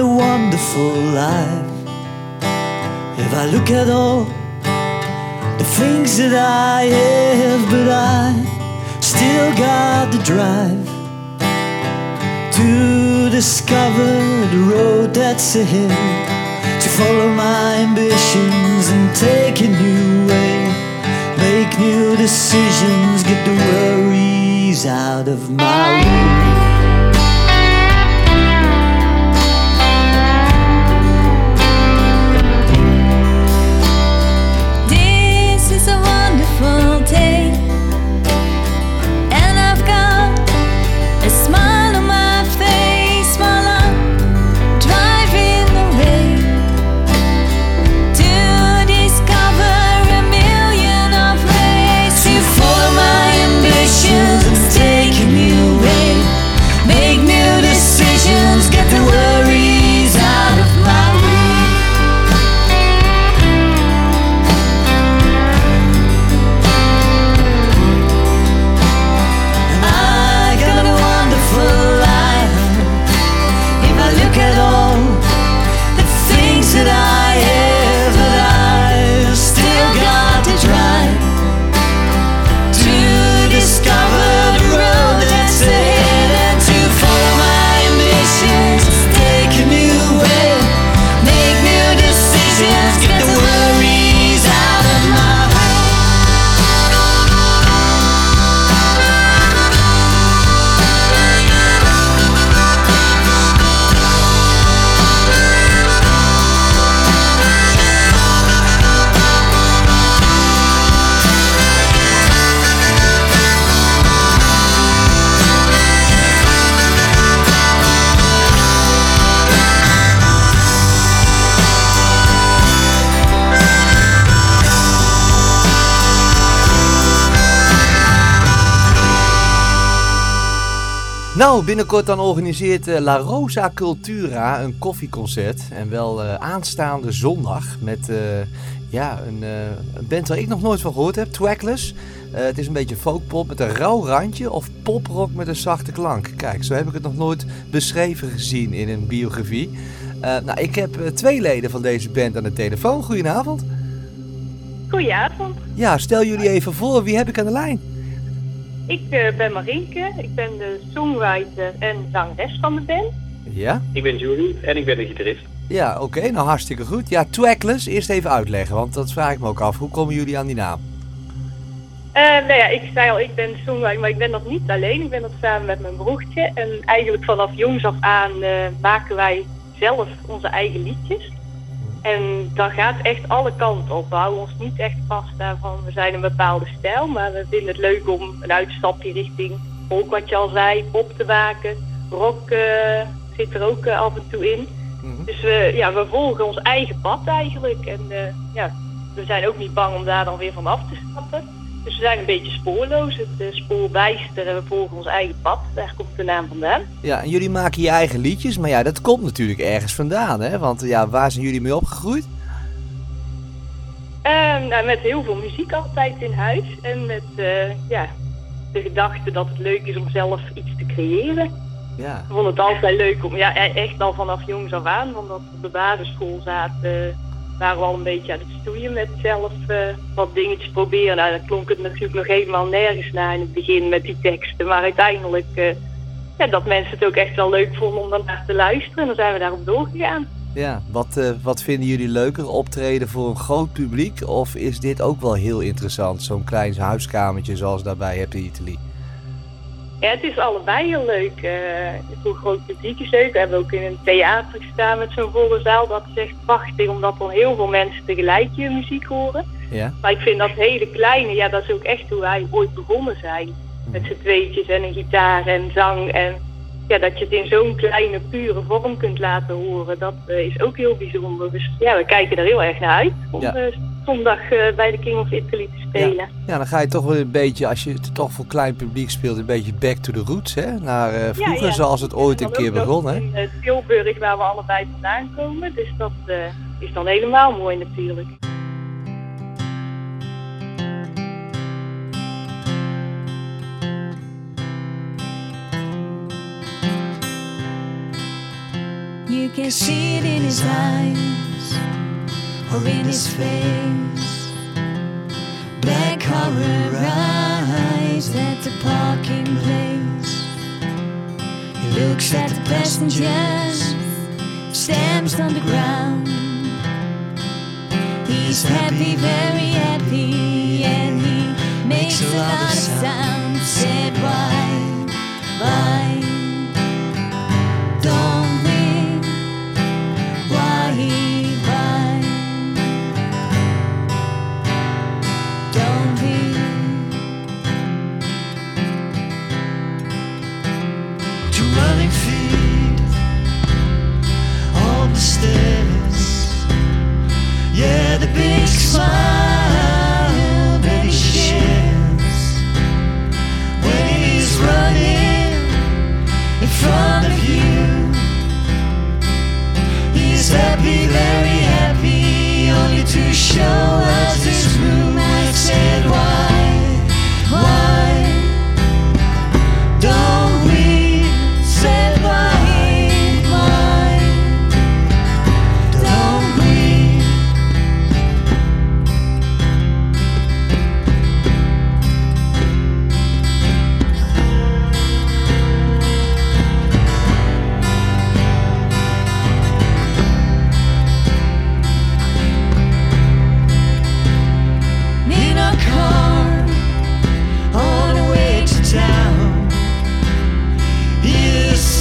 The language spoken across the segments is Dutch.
a wonderful life. If I look at all the things that I have, but I still got the drive to discover the road that's ahead, to follow my ambitions and take a new way, make new decisions, get the worries out of my way. Nou, binnenkort dan organiseert eh, La Rosa Cultura een koffieconcert. En wel eh, aanstaande zondag met eh, ja, een, een band waar ik nog nooit van gehoord heb, Trackless. Eh, het is een beetje folkpop met een rauw randje of poprock met een zachte klank. Kijk, zo heb ik het nog nooit beschreven gezien in een biografie. Nou, ik heb twee leden van deze band aan de telefoon. Goedenavond. Goedenavond. Ja, stel jullie even voor, wie heb ik aan de lijn? Ik eh, ben Marienke. Ik ben de songwriter en zangeres van de band. Ja? Ik ben Julie en ik ben de gitarist. Ja, oké, nou hartstikke goed. Ja, Trackless, eerst even uitleggen, want dat vraag ik me ook af. Hoe komen jullie aan die naam? Eh, nou ja, ik zei al, ik ben songwriter, maar ik ben dat niet alleen. Ik ben dat samen met mijn broertje. En eigenlijk vanaf jongs af aan eh, maken wij zelf onze eigen liedjes. En dat gaat echt alle kanten op. We houden ons niet echt vast daarvan, we zijn een bepaalde stijl. Maar we vinden het leuk om een uitstapje richting folk, wat je al zei, pop te maken. Rock eh, zit er ook eh, af en toe in. Dus we, ja, we volgen ons eigen pad eigenlijk. En eh, ja, we zijn ook niet bang om daar dan weer van af te stappen. Dus we zijn een beetje spoorloos, het uh, spoorbijster en we volgen ons eigen pad. Daar komt de naam vandaan. Ja, en jullie maken je eigen liedjes, maar ja, dat komt natuurlijk ergens vandaan, hè? Want ja, waar zijn jullie mee opgegroeid? Ehm, nou, met heel veel muziek altijd in huis. En met eh, ja, de gedachte dat het leuk is om zelf iets te creëren. Ja. Ik vond het altijd leuk om, ja, e- echt al vanaf jongs af aan, want dat we op de basisschool zaten, eh, waren we al een beetje aan het stoeien met zelf eh, wat dingetjes proberen. Nou, dan klonk het natuurlijk nog helemaal nergens naar in het begin met die teksten, maar uiteindelijk eh, ja, dat mensen het ook echt wel leuk vonden om daarnaar te luisteren en dan zijn we daarop doorgegaan. Ja, wat, eh, wat vinden jullie leuker? Optreden voor een groot publiek? Of is dit ook wel heel interessant? Zo'n klein huiskamertje zoals daarbij hebt in Italië. Ja, het is allebei heel leuk. eh voor groot publiek is leuk. We hebben ook in een theater gestaan met zo'n volle zaal. Dat is echt prachtig, omdat dan heel veel mensen tegelijk je muziek horen. Ja? Maar ik vind dat hele kleine, ja, dat is ook echt hoe wij ooit begonnen zijn. Met z'n tweetjes en een gitaar en zang. En ja, dat je het in zo'n kleine, pure vorm kunt laten horen, dat eh, is ook heel bijzonder. Dus ja, we kijken er heel erg naar uit om Ja. Eh, zondag eh, bij de King of Italy te spelen. Ja, dan ga je toch wel een beetje, als je het toch voor klein publiek speelt, een beetje back to the roots, hè? Naar eh, vroeger, ja. zoals het ooit En een keer begon, hè? In eh, Tilburg, waar we allebei vandaan komen. Dus dat eh, is dan helemaal mooi natuurlijk. You can see it in his eyes in his face. Black car arrives at the parking place. He looks at the passengers, stamps on the ground. He's happy, very happy, and he makes a lot of sound.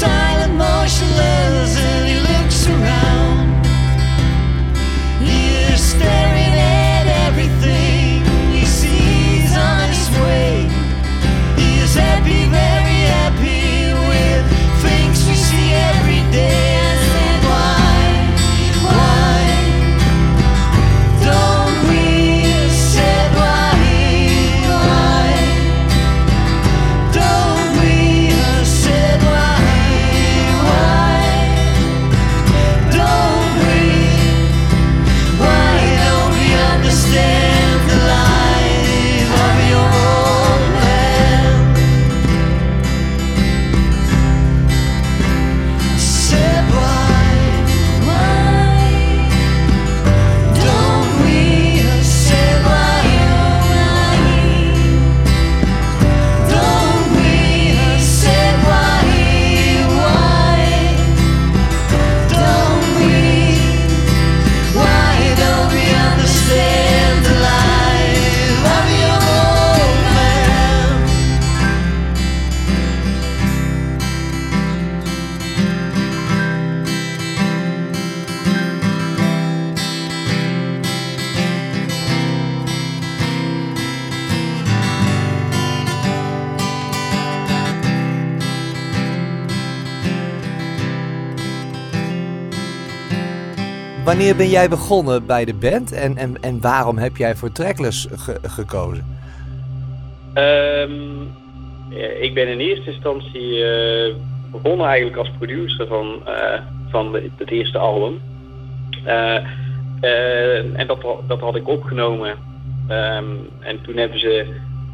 Silent, motionless, Wanneer ben jij begonnen bij de band en, en, en waarom heb jij voor Trackless ge- gekozen? Ehm, ja, ik ben in eerste instantie eh, begonnen eigenlijk als producer van, eh, van het eerste album. Eh, eh, en dat, dat had ik opgenomen. Ehm, en toen hebben, ze,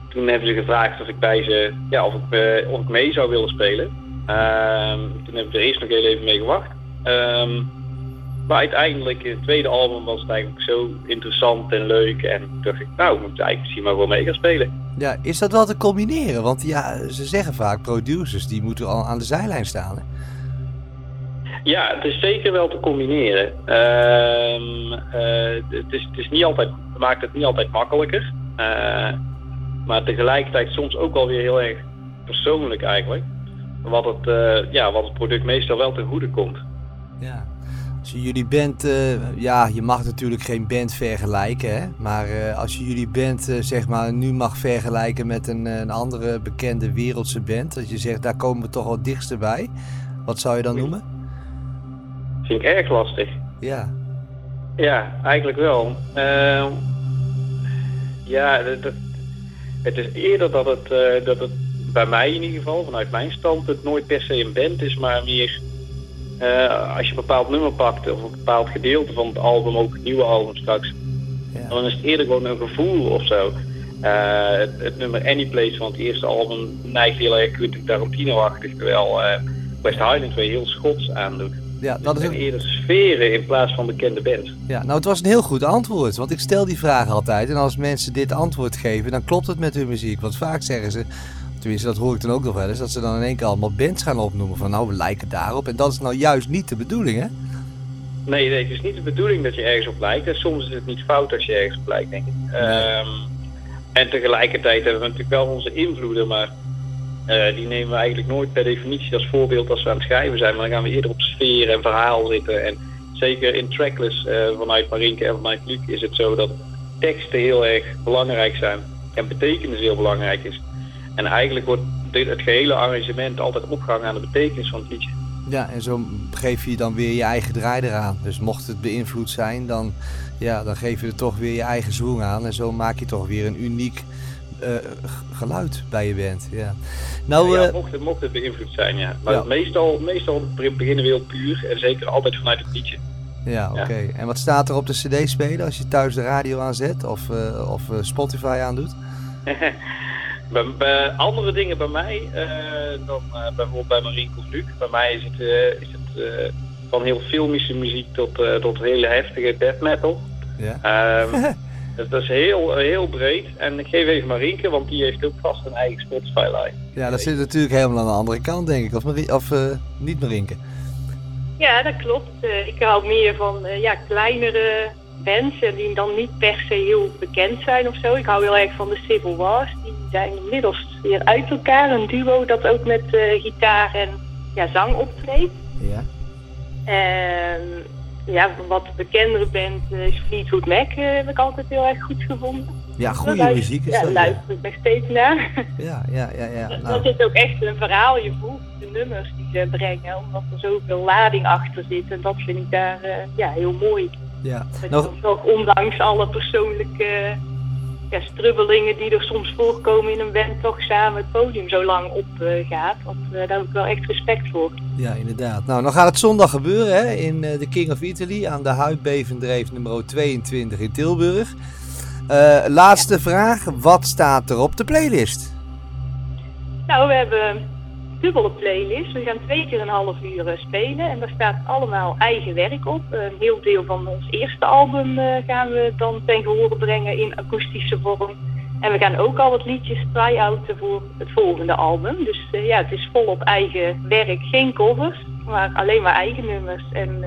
toen hebben ze gevraagd of ik bij ze, ja, of ik, eh, of ik mee zou willen spelen. Ehm, toen hebben we er eerst nog heel even mee gewacht. Maar uiteindelijk in het tweede album was het eigenlijk zo interessant en leuk. En dacht ik, nou, ik moet eigenlijk misschien maar wel mee gaan spelen. Ja, is dat wel te combineren? Want ja, ze zeggen vaak producers die moeten al aan de zijlijn staan. hè? Ja, het is zeker wel te combineren. Ehm, eh, het, is, het, is niet altijd, het maakt het niet altijd makkelijker. Eh, maar tegelijkertijd soms ook wel weer heel erg persoonlijk eigenlijk. Wat het, eh, ja, wat het product meestal wel ten goede komt. Ja. Als je jullie band, eh, ja, je mag natuurlijk geen band vergelijken, hè? maar eh, als je jullie band, eh, zeg maar, nu mag vergelijken met een, een andere bekende wereldse band, dat je zegt, daar komen we toch het dichtst bij, wat zou je dan noemen? Vind ik erg lastig. Ja, Ja, eigenlijk wel. Ehm, ja, dat, dat- het is eerder dat het, dat het bij mij in ieder geval, vanuit mijn standpunt, nooit per se een band is, maar meer eh, als je een bepaald nummer pakt of een bepaald gedeelte van het album, ook het nieuwe album straks, ja. dan is het eerder gewoon een gevoel of zo. Eh, het, het nummer Anyplace van het eerste album neigt heel erg Quentin Tarantino-achtig, terwijl eh, West Highland weer heel Schots aandoet. Ja, dat is En ook, eerder sferen in plaats van bekende bands. ja, nou, het was een heel goed antwoord. Want ik stel die vraag altijd. En als mensen dit antwoord geven, dan klopt het met hun muziek. Want vaak zeggen ze, tenminste dat hoor ik dan ook nog wel eens, dat ze dan in één keer allemaal bands gaan opnoemen. Van nou, we lijken daarop. En dat is nou juist niet de bedoeling, hè? Nee, nee, het is niet de bedoeling dat je ergens op lijkt. En soms is het niet fout als je ergens op lijkt, denk ik. Ehm, en tegelijkertijd hebben we natuurlijk wel onze invloeden, maar eh, die nemen we eigenlijk nooit per definitie als voorbeeld als we aan het schrijven zijn. Maar dan gaan we eerder op sfeer en verhaal zitten. En zeker in tracklist eh, vanuit Marinke en vanuit Luc is het zo dat teksten heel erg belangrijk zijn. En betekenis heel belangrijk is. En eigenlijk wordt dit, het gehele arrangement altijd opgehangen aan de betekenis van het liedje. Ja, en zo geef je dan weer je eigen draai eraan. Dus mocht het beïnvloed zijn, dan, ja, dan geef je er toch weer je eigen zoen aan. En zo maak je toch weer een uniek eh, geluid bij je band. Ja. Nou, ja, eh, mocht, het, mocht het beïnvloed zijn, ja. Maar Ja. Meestal, meestal beginnen we heel puur. En zeker altijd vanuit het liedje. ja, oké. En wat staat er op de cd-speler als je thuis de radio aanzet of, eh, of Spotify aandoet? bij, bij andere dingen bij mij eh, dan eh, bijvoorbeeld bij Marien of Luc. Bij mij is het, eh, is het eh, van heel filmische muziek tot, eh, tot hele heftige death metal. Ja. Ehm, dus dat is heel, heel breed. En ik geef even Marienke, want die heeft ook vast een eigen Spotify-line. ja, dat zit natuurlijk helemaal aan de andere kant, denk ik. Of, Marie- of eh, niet Marinke. Ja, dat klopt. Ik hou meer van eh, ja, kleinere bands en die dan niet per se heel bekend zijn of zo. Ik hou heel erg van de Civil Wars. Die zijn inmiddels weer uit elkaar. Een duo dat ook met eh, gitaar en ja, zang optreedt. Ja. En ja, een wat bekendere band eh, is Fleetwood Mac. eh, heb ik altijd heel erg goed gevonden. Ja, goede muziek is ja, dat. Ja, luister ik nog steeds naar. ja, ja. ja, ja. Er Nou, zit ook echt een verhaal. Je voelt de nummers die ze brengen, omdat er zoveel lading achter zit. En dat vind ik daar ja, heel mooi. Ja. Dat Nou, je dan toch ondanks alle persoonlijke ja, strubbelingen die er soms voorkomen in een band, toch samen het podium zo lang op eh, gaat. Want eh, daar heb ik wel echt respect voor. Ja, inderdaad. Nou, dan gaat het zondag gebeuren hè, in eh, de King of Italy aan de Huidbevendreef nummer 22 in Tilburg. Laatste vraag, wat staat er op de playlist? Nou, we hebben dubbele playlist. We gaan twee keer een half uur eh, spelen en daar staat allemaal eigen werk op. Een heel deel van ons eerste album eh, gaan we dan ten gehore brengen in akoestische vorm. En we gaan ook al wat liedjes try-outen voor het volgende album. Dus eh, ja, het is volop eigen werk, geen covers, maar alleen maar eigen nummers. En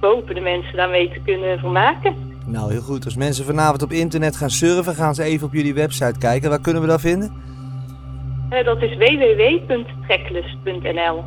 we hopen de mensen daarmee te kunnen vermaken. Nou, heel goed. Als mensen vanavond op internet gaan surfen, gaan ze even op jullie website kijken. Waar kunnen we dat vinden? Eh, dat is www.tracklist.nl.